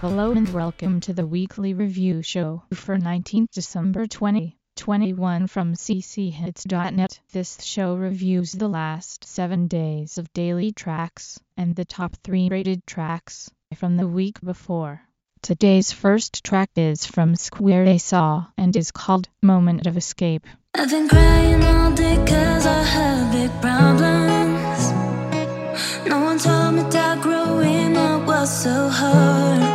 Hello and welcome to the weekly review show for 19th December 2021 from cchits.net. This show reviews the last 7 days of daily tracks and the top 3 rated tracks from the week before. Today's first track is from Square Saw and is called Moment of Escape. I've been crying all day cause I have big problems. No one told me that growing up was so hard.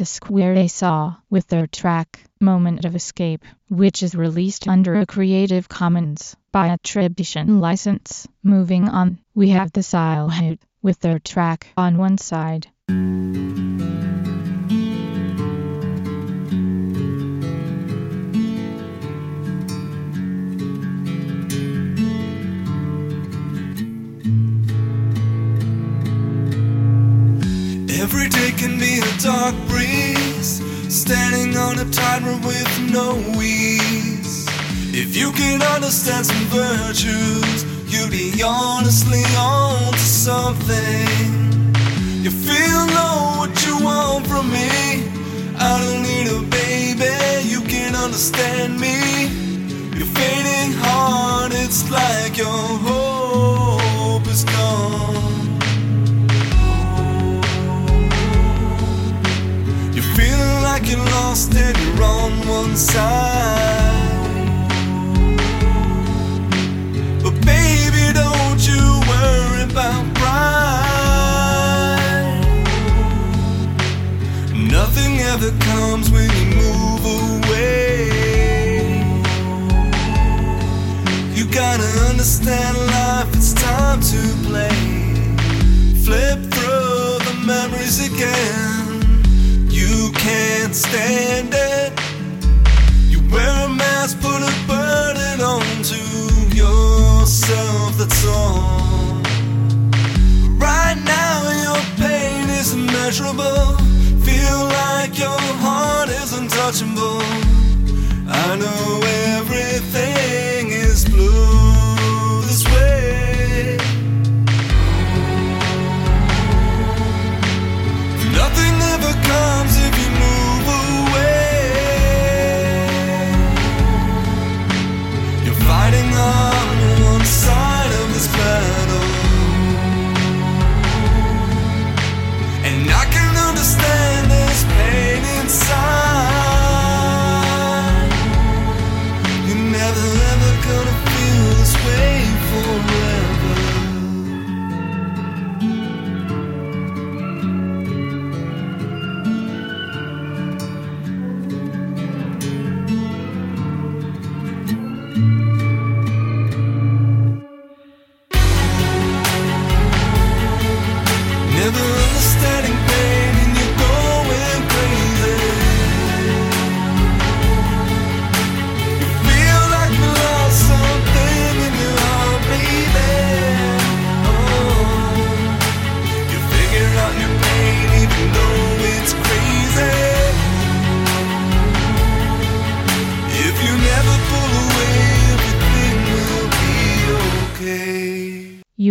To Square Saw with their track Moment of Escape, which is released under a Creative Commons by attribution license. Moving on, we have the Style with their track on one side. Dark breeze, standing on a tightrope with no ease. If you can understand some virtues, you'll be honestly on to something. You feel know what you want from me. I don't need a baby, you can understand me. You're fading hard, it's like your hope is gone. like you're lost and you're on one side. But baby, don't you worry about pride. Nothing ever comes when you move away. You gotta understand life, it's time to play. Flip through the memories again it. You wear a mask, put a burden onto yourself, that's all. Right now, your pain is immeasurable. Feel like your heart is untouchable. I know everything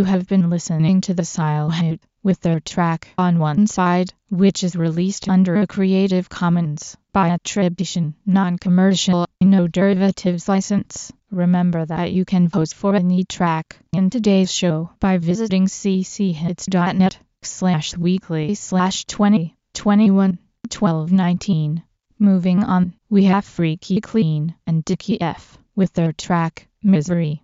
have been listening to the Sile Hit with their track on one side, which is released under a Creative Commons by attribution, non-commercial, no derivatives license. Remember that you can vote for any track in today's show by visiting cchits.net slash weekly slash 20 21 12 19. Moving on, we have Freaky Clean and Dickie F with their track Misery.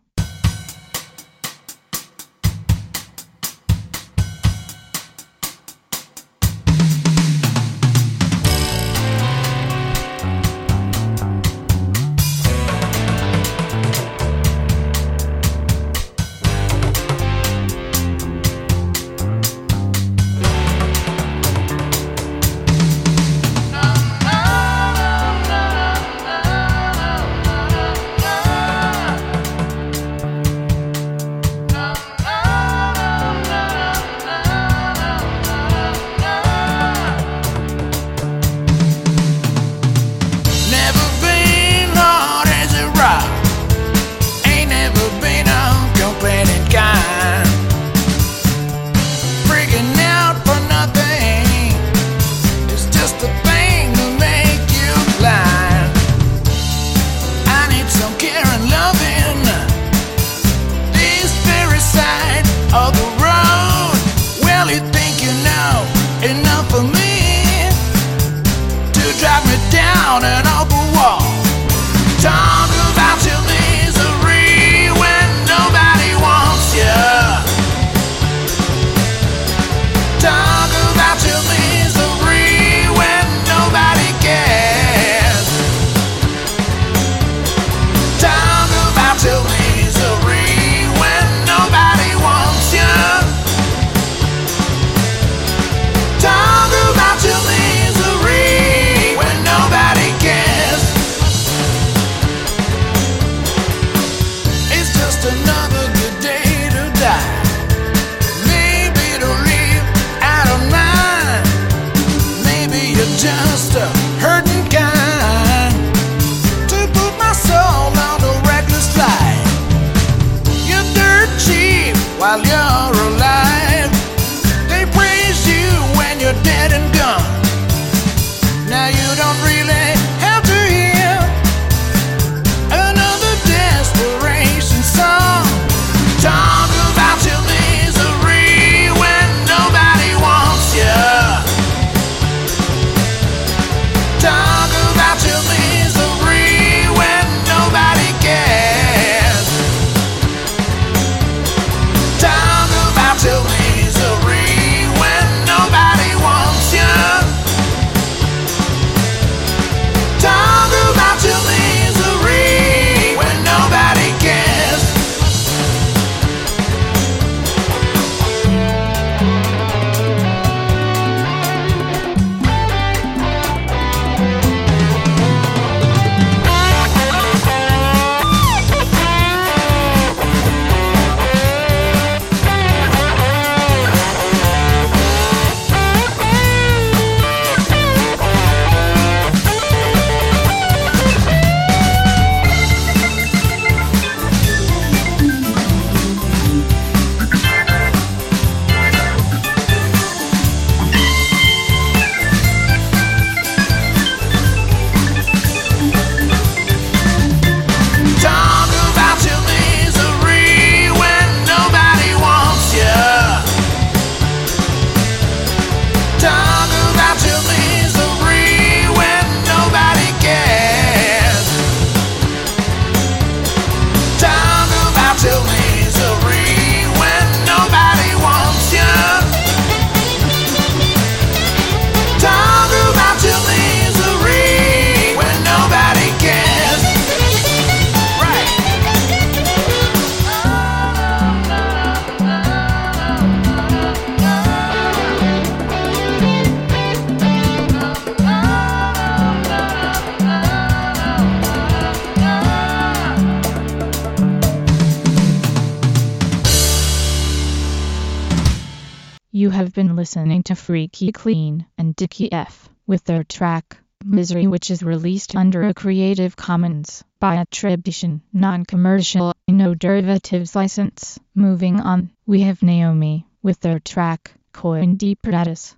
Freaky Clean and Dickie F with their track Misery which is released under a Creative Commons by attribution, non-commercial, no derivatives license. Moving on, we have Naomi with their track Coin Deep Paratus.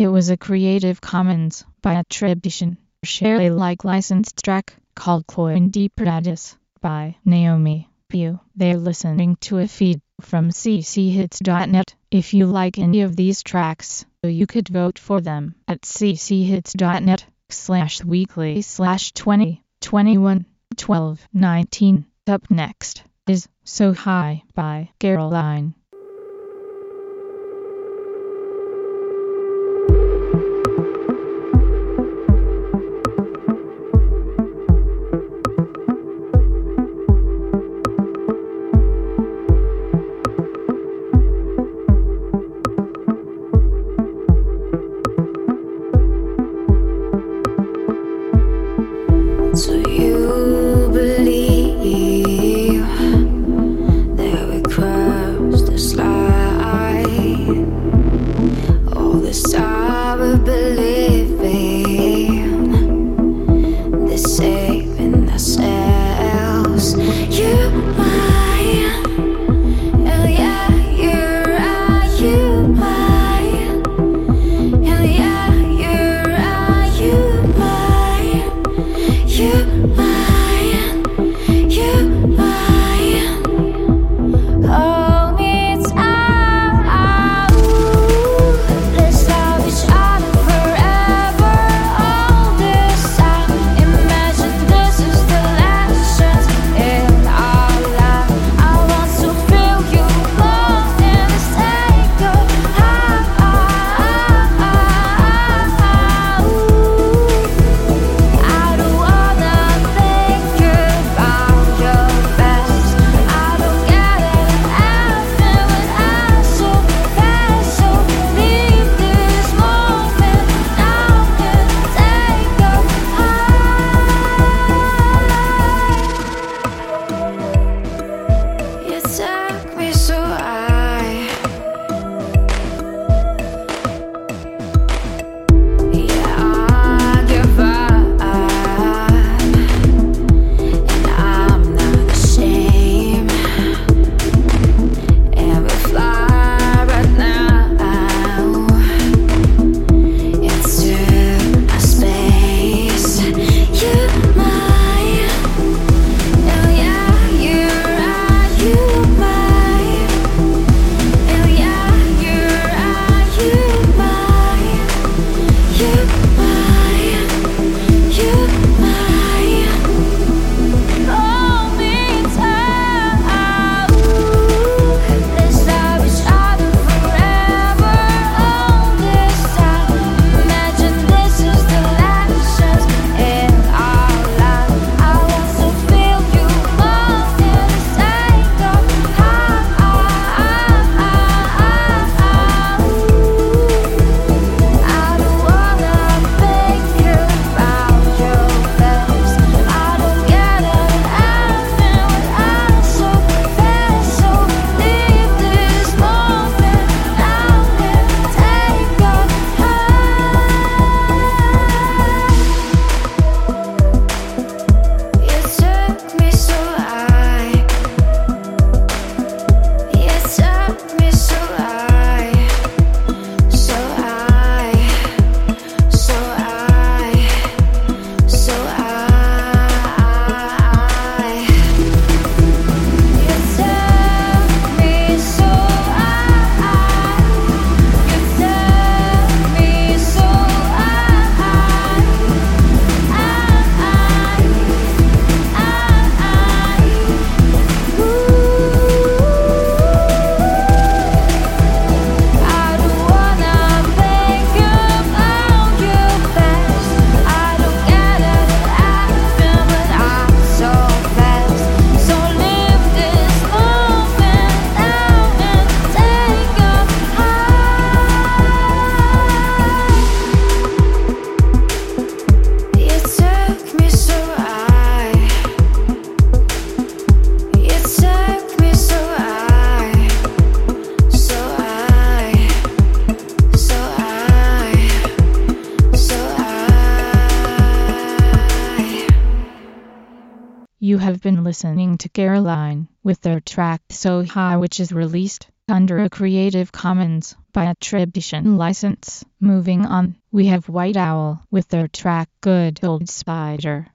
it was a Creative Commons by attribution. Share Alike licensed track called Coin Deep Paradis by Naomi Pew. They're listening to a feed from cchits.net. If you like any of these tracks, you could vote for them at cchits.net slash weekly slash 20 21 12 19. Up next is So High by Caroline. Caroline with their track So High which is released under a Creative Commons by attribution license. Moving on, we have White Owl with their track Good Old Spider.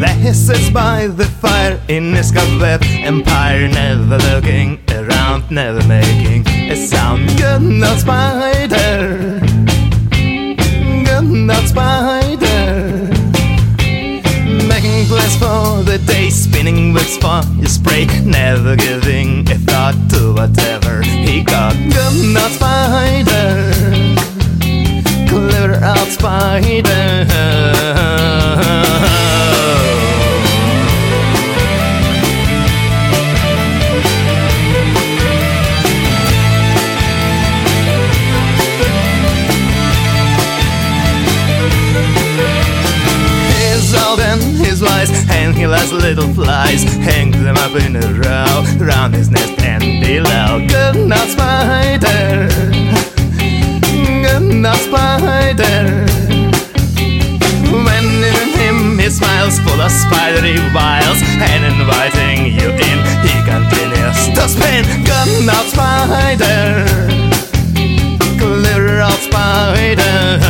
The hisses by the in his cobweb empire, never looking around, never making a sound. Good night, spider. Good night, spider. Making plans for the day, spinning webs for his prey, never giving a thought to whatever he got. Good night, spider. Clever out, spider. Little flies. Hang them up in a row round his nest and below. Good night, spider. Good night, spider. When in him he smiles full of spidery wiles, and inviting you in, he continues to spin. Good night, spider. Clear out, spider.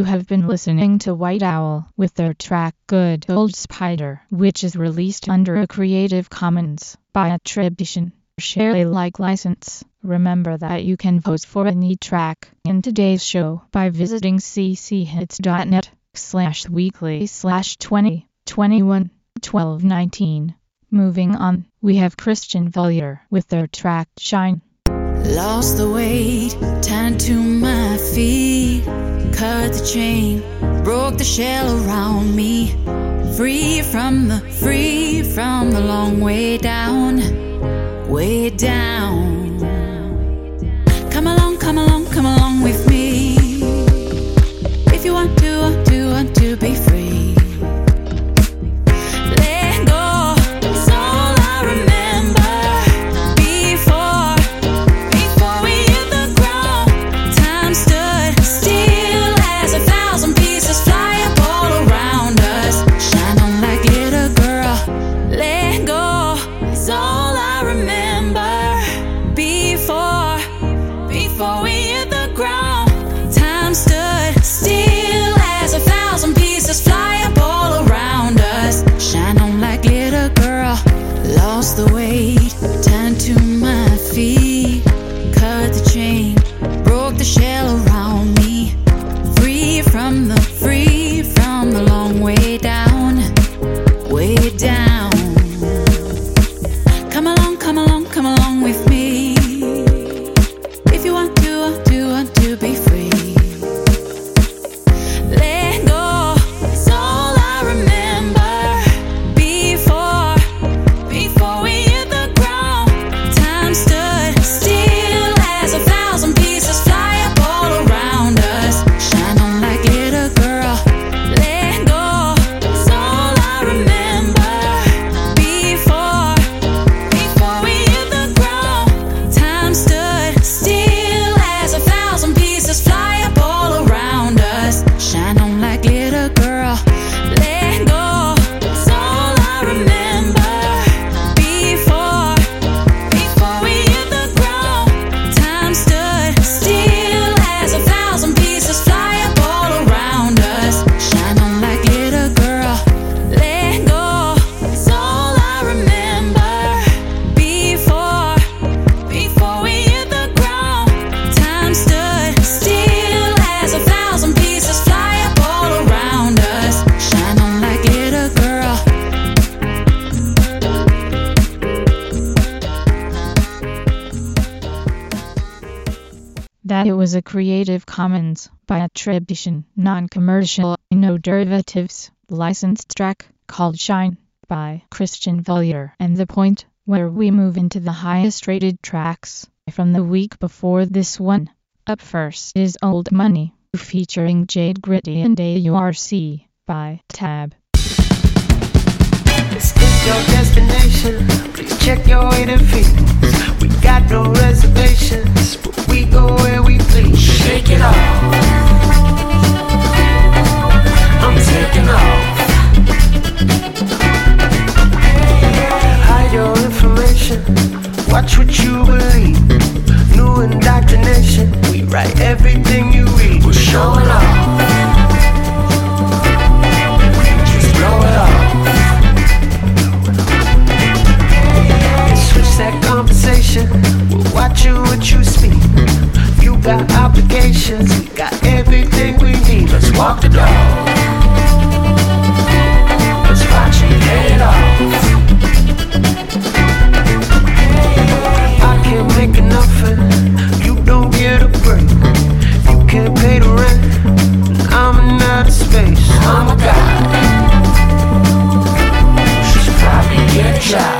You have been listening to White Owl with their track Good Old Spider, which is released under a Creative Commons by attribution. Share Alike license. Remember that you can vote for any track in today's show by visiting cchits.net slash weekly slash 20 21 12 19. Moving on, we have Christian Vollier with their track Shine. Lost the weight, turned to my feet. Cut the chain, broke the shell around me. Free from the, free from the long way down, way down. Come along, come along, come along with me. If you want to, want to, want to be free. Creative Commons by attribution, non-commercial, no derivatives, licensed track called Shine by Christian Vollier. And the point where we move into the highest rated tracks from the week before this one. Up first is Old Money featuring Jade Gritty and AURC by Tab. Your destination. Please check your feet. We got no reservations, but we go where we please. Shake it off. I'm taking off. Hide your information. Watch what you believe. New indoctrination. We write everything you read. We're showing off. Obligations, we got everything we need. Let's walk the dog. Let's watch it get off. I can't make enough you don't get a break. You can't pay the rent, I'm in outer space. I'm a guy. Should probably get a job.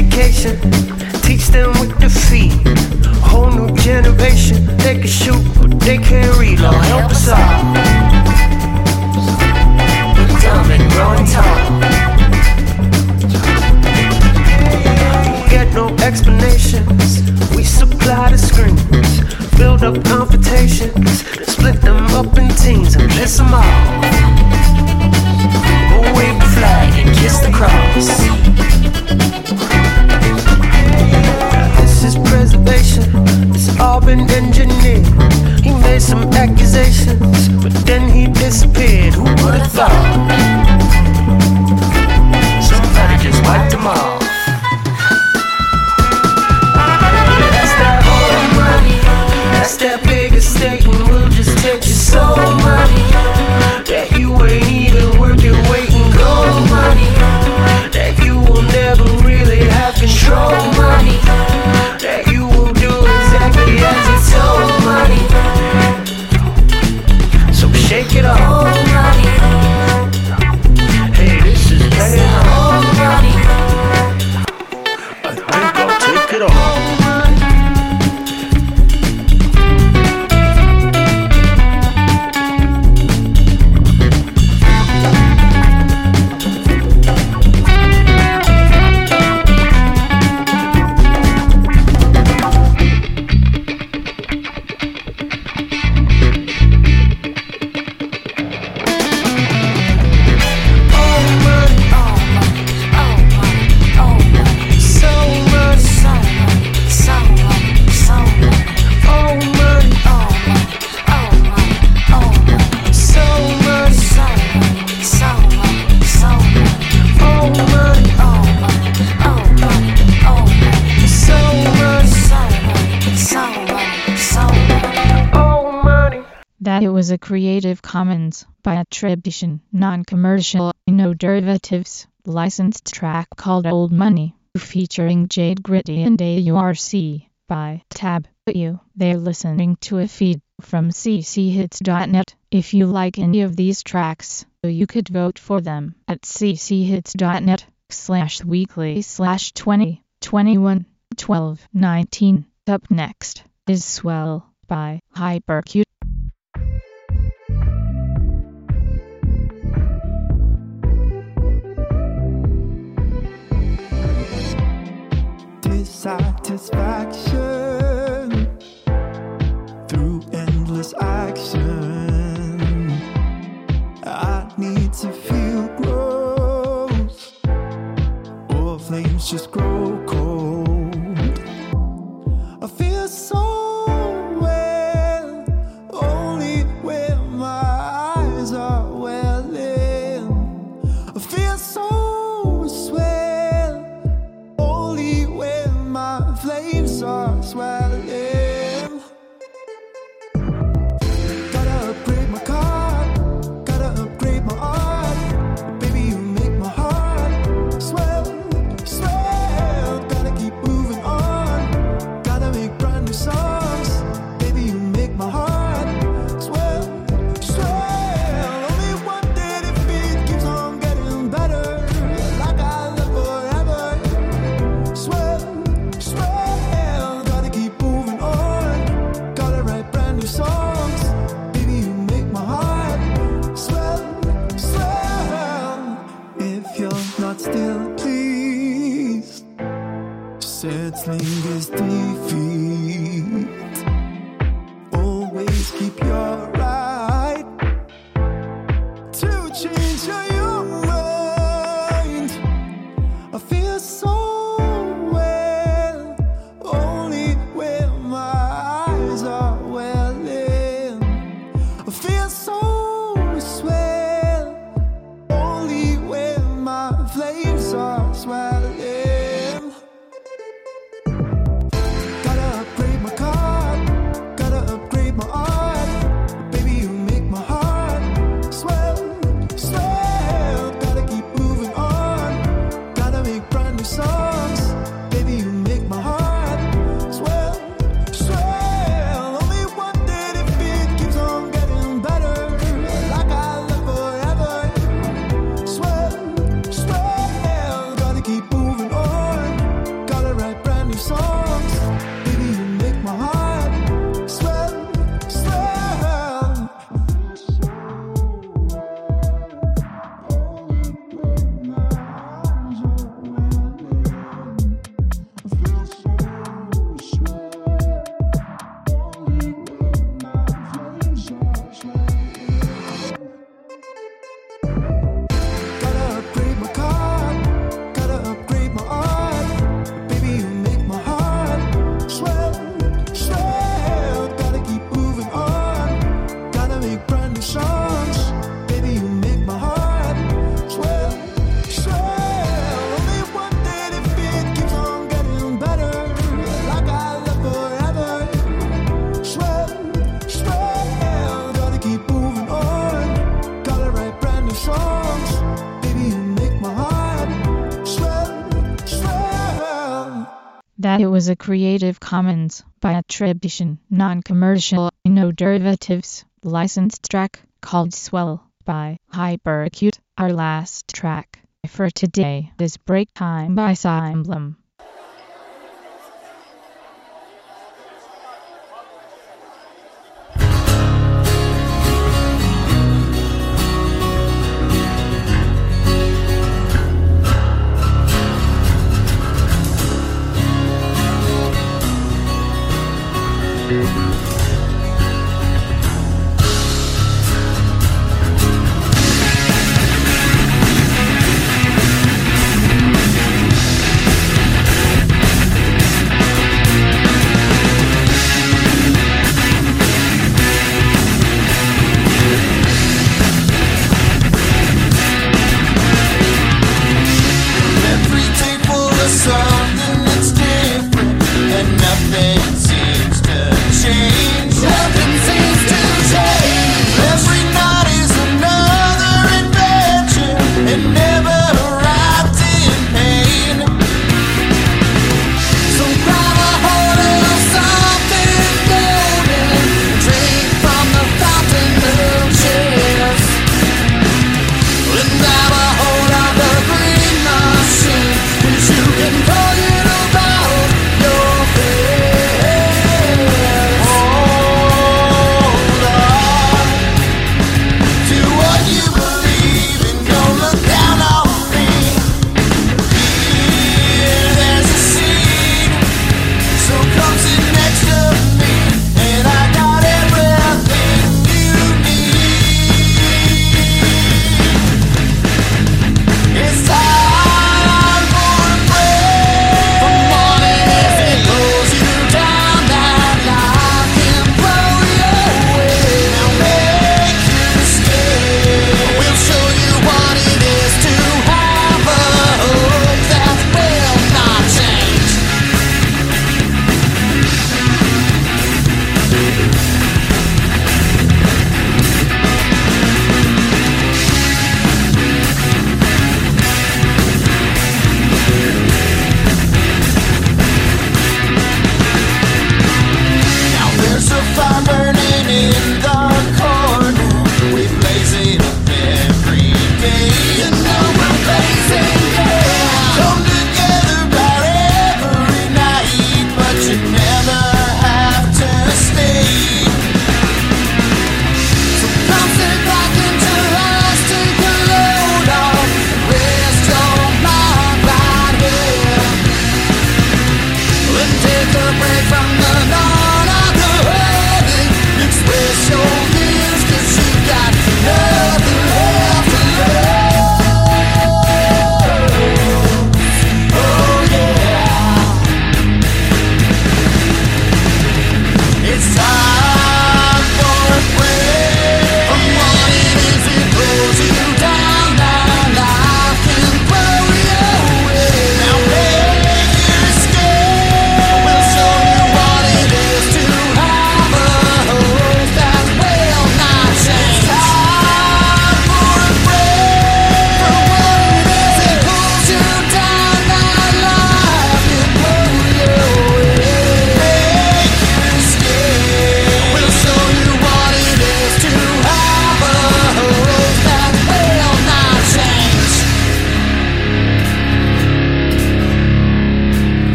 Education. Teach them with the feet. Whole new generation. They can shoot, but they can't read. Lord help us all. We're dumb and growing tall. get no explanations. We supply the screens, build up confrontations, split them up in teams and piss them off. Wave the flag and kiss the cross. This is preservation, it's all been engineered. He made some accusations, but then he disappeared. Who would have thought? Somebody just wiped them off. Cordero. Commons by attribution, non-commercial, no derivatives, licensed track called Old Money, featuring Jade Gritty and AURC by Tab. You, they're listening to a feed from cchits.net. If you like any of these tracks, you could vote for them at cchits.net slash weekly slash 20 21 12 19. Up next is Swell by Hypercute. satisfaction through endless action. I need to feel growth, or flames just grow. lingers was a Creative Commons by attribution, non-commercial, no derivatives, licensed track called Swell by Hyperacute. Our last track for today is Break Time by Symblem.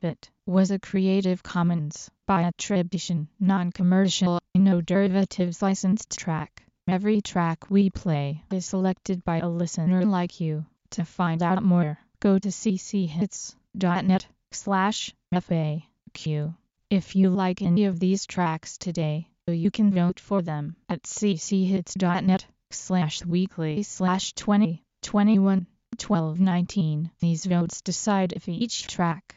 Bit was a Creative Commons by attribution, non-commercial, no derivatives licensed track. Every track we play is selected by a listener like you. To find out more, go to cchits.net slash FAQ. If you like any of these tracks today, you can vote for them at cchits.net slash weekly slash 20 21 12 19. These votes decide if each track